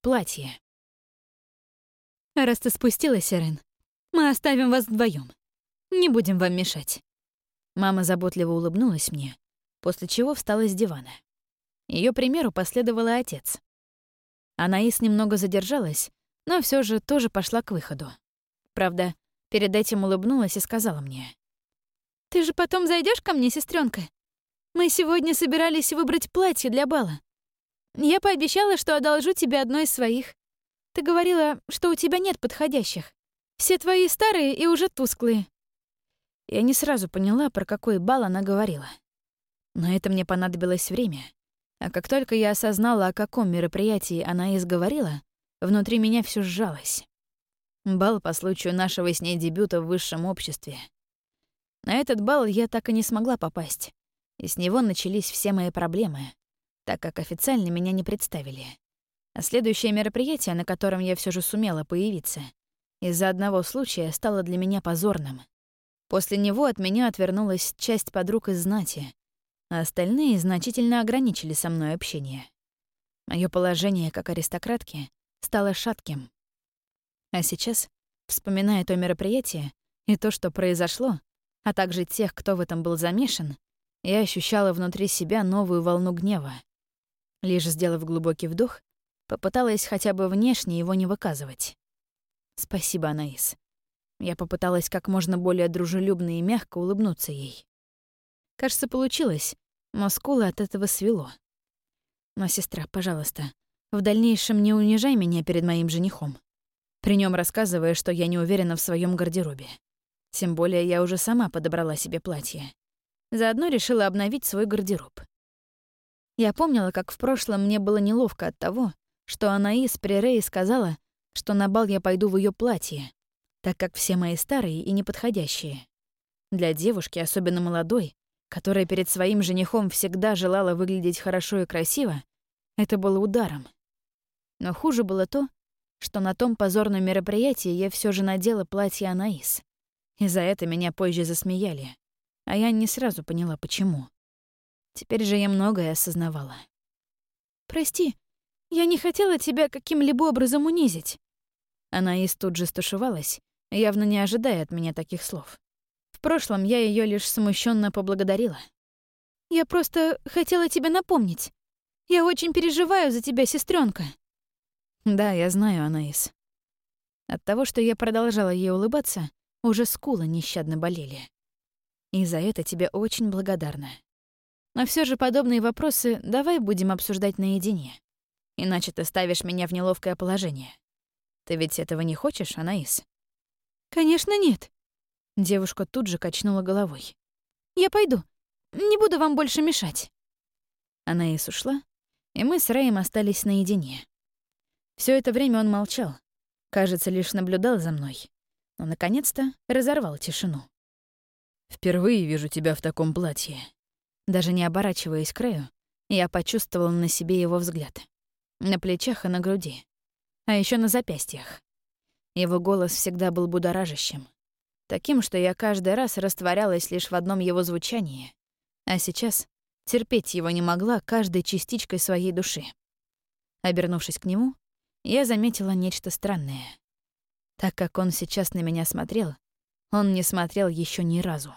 платье. «Раз ты спустилась, Эрен, мы оставим вас вдвоем. Не будем вам мешать». Мама заботливо улыбнулась мне, после чего встала с дивана. Ее примеру последовал и отец. Анаис немного задержалась, но все же тоже пошла к выходу. Правда, перед этим улыбнулась и сказала мне. «Ты же потом зайдешь ко мне, сестренка? Мы сегодня собирались выбрать платье для бала. Я пообещала, что одолжу тебе одно из своих. Ты говорила, что у тебя нет подходящих. Все твои старые и уже тусклые». Я не сразу поняла, про какой бал она говорила. На это мне понадобилось время. А как только я осознала, о каком мероприятии она изговорила, внутри меня все сжалось. Бал по случаю нашего с ней дебюта в высшем обществе. На этот бал я так и не смогла попасть, и с него начались все мои проблемы, так как официально меня не представили. А следующее мероприятие, на котором я все же сумела появиться, из-за одного случая стало для меня позорным. После него от меня отвернулась часть подруг из знати, а остальные значительно ограничили со мной общение. Мое положение как аристократки стало шатким. А сейчас, вспоминая то мероприятие и то, что произошло, а также тех, кто в этом был замешан, я ощущала внутри себя новую волну гнева. Лишь сделав глубокий вдох, попыталась хотя бы внешне его не выказывать. «Спасибо, Анаис». Я попыталась как можно более дружелюбно и мягко улыбнуться ей. Кажется, получилось, но скулы от этого свело. Но, сестра, пожалуйста, в дальнейшем не унижай меня перед моим женихом. При нем рассказывая, что я не уверена в своем гардеробе. Тем более я уже сама подобрала себе платье. Заодно решила обновить свой гардероб. Я помнила, как в прошлом мне было неловко от того, что Анаис при Рее сказала, что на бал я пойду в ее платье, так как все мои старые и неподходящие. Для девушки, особенно молодой, которая перед своим женихом всегда желала выглядеть хорошо и красиво, это было ударом. Но хуже было то, что на том позорном мероприятии я все же надела платье Анаис. И за это меня позже засмеяли. А я не сразу поняла, почему. Теперь же я многое осознавала. «Прости, я не хотела тебя каким-либо образом унизить». Анаис тут же стушевалась, явно не ожидая от меня таких слов. В прошлом я ее лишь смущенно поблагодарила. «Я просто хотела тебе напомнить. Я очень переживаю за тебя, сестренка. «Да, я знаю, Анаис». От того, что я продолжала ей улыбаться, уже скулы нещадно болели. И за это тебе очень благодарна. Но все же подобные вопросы давай будем обсуждать наедине. Иначе ты ставишь меня в неловкое положение. Ты ведь этого не хочешь, Анаис? Конечно, нет. Девушка тут же качнула головой. Я пойду. Не буду вам больше мешать. Анаис ушла, и мы с Рэем остались наедине. Все это время он молчал, кажется, лишь наблюдал за мной, но наконец-то разорвал тишину. «Впервые вижу тебя в таком платье». Даже не оборачиваясь к Рэю, я почувствовал на себе его взгляд. На плечах и на груди. А еще на запястьях. Его голос всегда был будоражащим. Таким, что я каждый раз растворялась лишь в одном его звучании. А сейчас терпеть его не могла каждой частичкой своей души. Обернувшись к нему, я заметила нечто странное. Так как он сейчас на меня смотрел, он не смотрел еще ни разу.